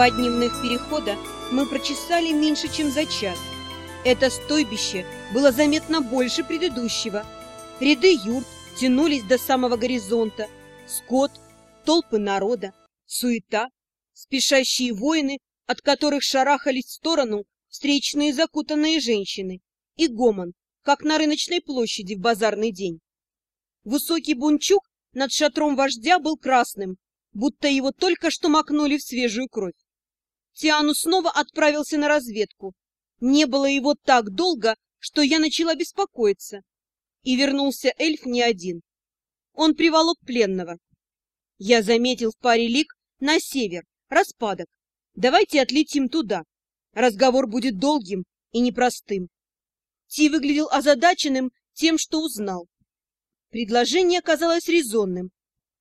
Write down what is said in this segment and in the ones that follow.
Два дневных перехода мы прочесали меньше, чем за час. Это стойбище было заметно больше предыдущего. Ряды юрт тянулись до самого горизонта. Скот, толпы народа, суета, спешащие воины, от которых шарахались в сторону встречные закутанные женщины, и гомон, как на рыночной площади в базарный день. Высокий бунчук над шатром вождя был красным, будто его только что макнули в свежую кровь. Тиану снова отправился на разведку. Не было его так долго, что я начала беспокоиться. И вернулся эльф не один. Он приволок пленного. Я заметил в паре лик на север, распадок. Давайте отлетим туда. Разговор будет долгим и непростым. Ти выглядел озадаченным тем, что узнал. Предложение казалось резонным.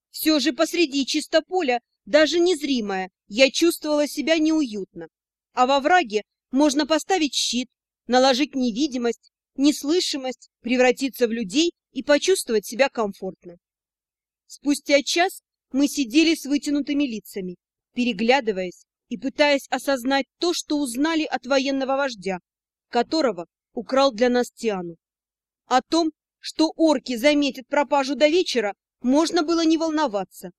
Все же посреди чистополя, даже незримое, я чувствовала себя неуютно. А во враге можно поставить щит, наложить невидимость, неслышимость, превратиться в людей и почувствовать себя комфортно. Спустя час мы сидели с вытянутыми лицами, переглядываясь и пытаясь осознать то, что узнали от военного вождя, которого украл для нас Тиану. О том, что орки заметят пропажу до вечера, можно было не волноваться.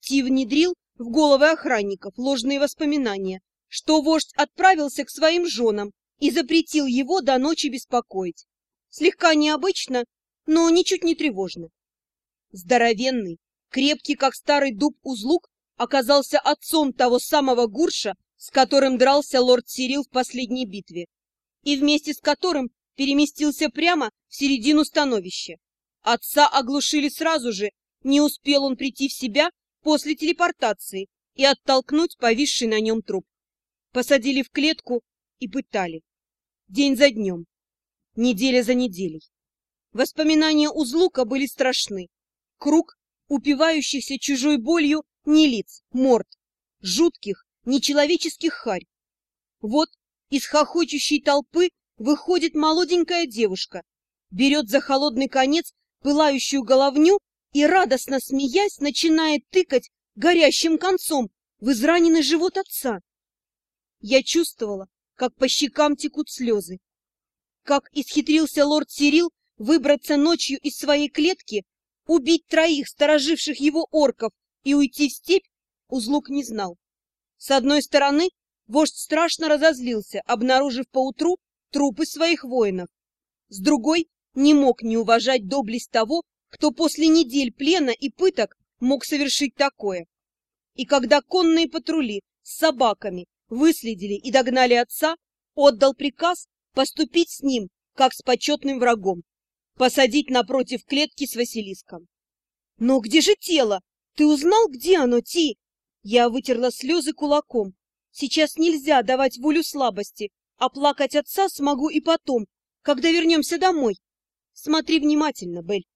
Ти внедрил в головы охранников ложные воспоминания, что вождь отправился к своим женам и запретил его до ночи беспокоить. Слегка необычно, но ничуть не тревожно. Здоровенный, крепкий, как старый дуб узлук, оказался отцом того самого Гурша, с которым дрался лорд Сирил в последней битве, и вместе с которым переместился прямо в середину становища. Отца оглушили сразу же, не успел он прийти в себя после телепортации и оттолкнуть повисший на нем труп. Посадили в клетку и пытали. День за днем, неделя за неделей. Воспоминания Узлука были страшны. Круг упивающихся чужой болью не лиц, морд, жутких, нечеловеческих харь. Вот из хохочущей толпы выходит молоденькая девушка, берет за холодный конец пылающую головню и, радостно смеясь, начинает тыкать горящим концом в израненный живот отца. Я чувствовала, как по щекам текут слезы. Как исхитрился лорд Сирил выбраться ночью из своей клетки, убить троих стороживших его орков и уйти в степь, Узлук не знал. С одной стороны, вождь страшно разозлился, обнаружив поутру трупы своих воинов. С другой, не мог не уважать доблесть того, кто после недель плена и пыток мог совершить такое. И когда конные патрули с собаками выследили и догнали отца, отдал приказ поступить с ним, как с почетным врагом, посадить напротив клетки с Василиском. «Но где же тело? Ты узнал, где оно, Ти?» Я вытерла слезы кулаком. Сейчас нельзя давать волю слабости, а плакать отца смогу и потом, когда вернемся домой. Смотри внимательно, Бель.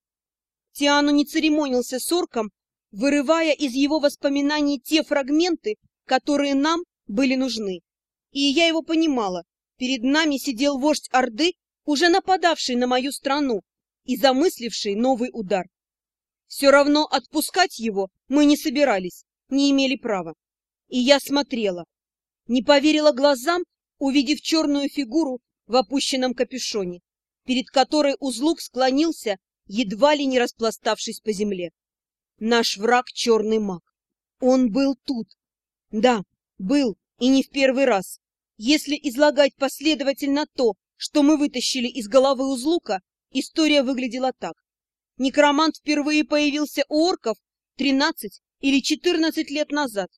Тиану не церемонился с орком, вырывая из его воспоминаний те фрагменты, которые нам были нужны. И я его понимала. Перед нами сидел вождь Орды, уже нападавший на мою страну и замысливший новый удар. Все равно отпускать его мы не собирались, не имели права. И я смотрела. Не поверила глазам, увидев черную фигуру в опущенном капюшоне перед которой Узлук склонился, едва ли не распластавшись по земле. Наш враг — черный маг. Он был тут. Да, был, и не в первый раз. Если излагать последовательно то, что мы вытащили из головы Узлука, история выглядела так. Некромант впервые появился у орков 13 или 14 лет назад.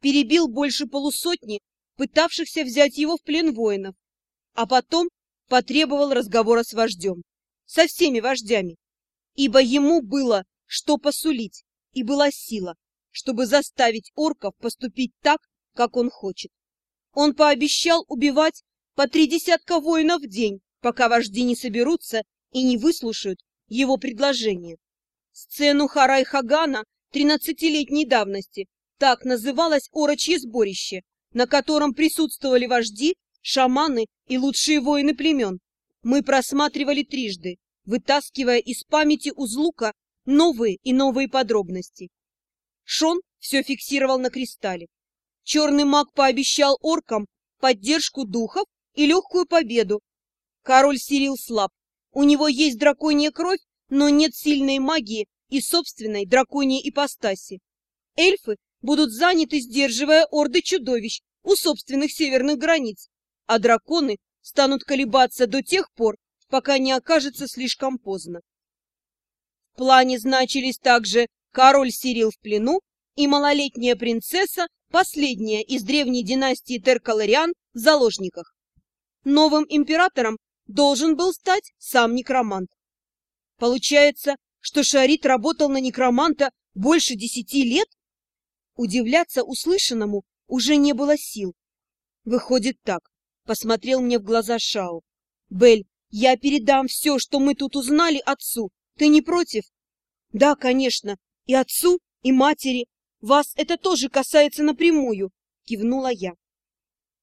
Перебил больше полусотни, пытавшихся взять его в плен воинов. А потом потребовал разговора с вождем, со всеми вождями, ибо ему было что посулить, и была сила, чтобы заставить орков поступить так, как он хочет. Он пообещал убивать по три десятка воинов в день, пока вожди не соберутся и не выслушают его предложение. Сцену Харай-Хагана тринадцатилетней давности так называлось орочье сборище, на котором присутствовали вожди шаманы и лучшие воины племен. Мы просматривали трижды, вытаскивая из памяти узлука новые и новые подробности. Шон все фиксировал на кристалле. черный маг пообещал оркам поддержку духов и легкую победу. Король Сирил слаб. У него есть драконья кровь, но нет сильной магии и собственной драконьей ипостаси. Эльфы будут заняты, сдерживая орды чудовищ у собственных северных границ, а драконы станут колебаться до тех пор, пока не окажется слишком поздно. В плане значились также король Сирил в плену и малолетняя принцесса, последняя из древней династии Теркалариан, в заложниках. Новым императором должен был стать сам некромант. Получается, что Шарит работал на некроманта больше десяти лет? Удивляться услышанному уже не было сил. Выходит так, посмотрел мне в глаза Шао. Бель, я передам все, что мы тут узнали отцу. Ты не против? Да, конечно, и отцу, и матери. Вас это тоже касается напрямую, кивнула я.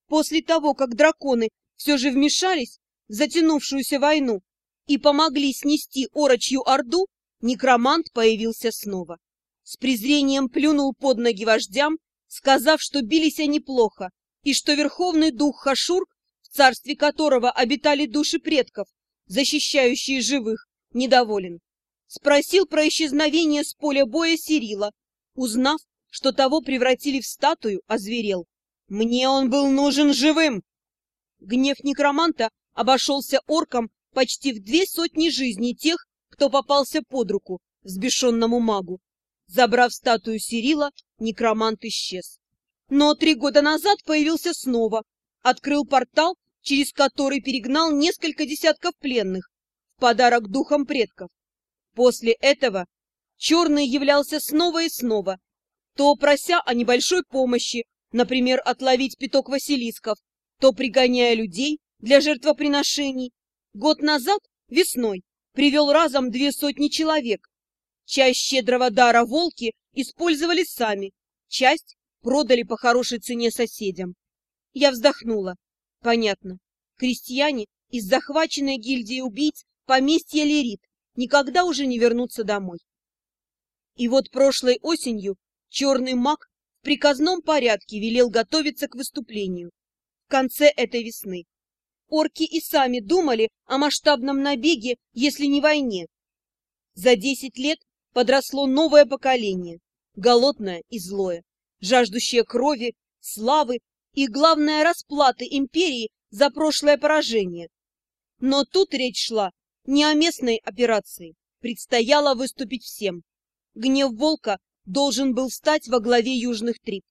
После того, как драконы все же вмешались в затянувшуюся войну и помогли снести орочью орду, некромант появился снова. С презрением плюнул под ноги вождям, сказав, что бились они плохо, и что верховный дух Хашур, царстве которого обитали души предков, защищающие живых, недоволен. Спросил про исчезновение с поля боя Сирила, узнав, что того превратили в статую, озверел. Мне он был нужен живым! Гнев некроманта обошелся орком почти в две сотни жизней тех, кто попался под руку взбешенному магу. Забрав статую Сирила, некромант исчез. Но три года назад появился снова, открыл портал, через который перегнал несколько десятков пленных в подарок духам предков. После этого Черный являлся снова и снова, то прося о небольшой помощи, например, отловить пяток василисков, то пригоняя людей для жертвоприношений. Год назад, весной, привел разом две сотни человек. Часть щедрого дара волки использовали сами, часть продали по хорошей цене соседям. Я вздохнула. Понятно. Крестьяне из захваченной гильдии убийц поместья Лерит никогда уже не вернутся домой. И вот прошлой осенью черный маг в приказном порядке велел готовиться к выступлению. В конце этой весны. Орки и сами думали о масштабном набеге, если не войне. За десять лет подросло новое поколение, голодное и злое, жаждущее крови, славы и, главное, расплаты империи за прошлое поражение. Но тут речь шла не о местной операции, предстояло выступить всем. Гнев волка должен был стать во главе южных трип.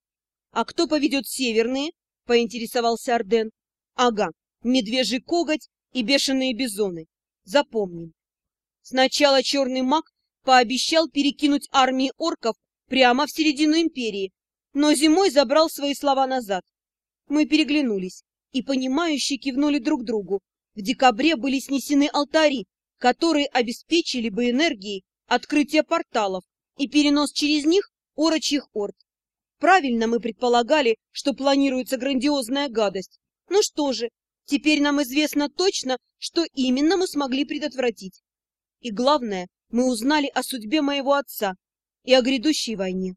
А кто поведет северные? Поинтересовался Арден. Ага, медвежий коготь и бешеные бизоны. Запомним. Сначала черный маг пообещал перекинуть армии орков прямо в середину империи, но зимой забрал свои слова назад. Мы переглянулись и, понимающе кивнули друг другу. В декабре были снесены алтари, которые обеспечили бы энергией открытие порталов и перенос через них орочьих орд. Правильно мы предполагали, что планируется грандиозная гадость. Ну что же, теперь нам известно точно, что именно мы смогли предотвратить. И главное, мы узнали о судьбе моего отца и о грядущей войне.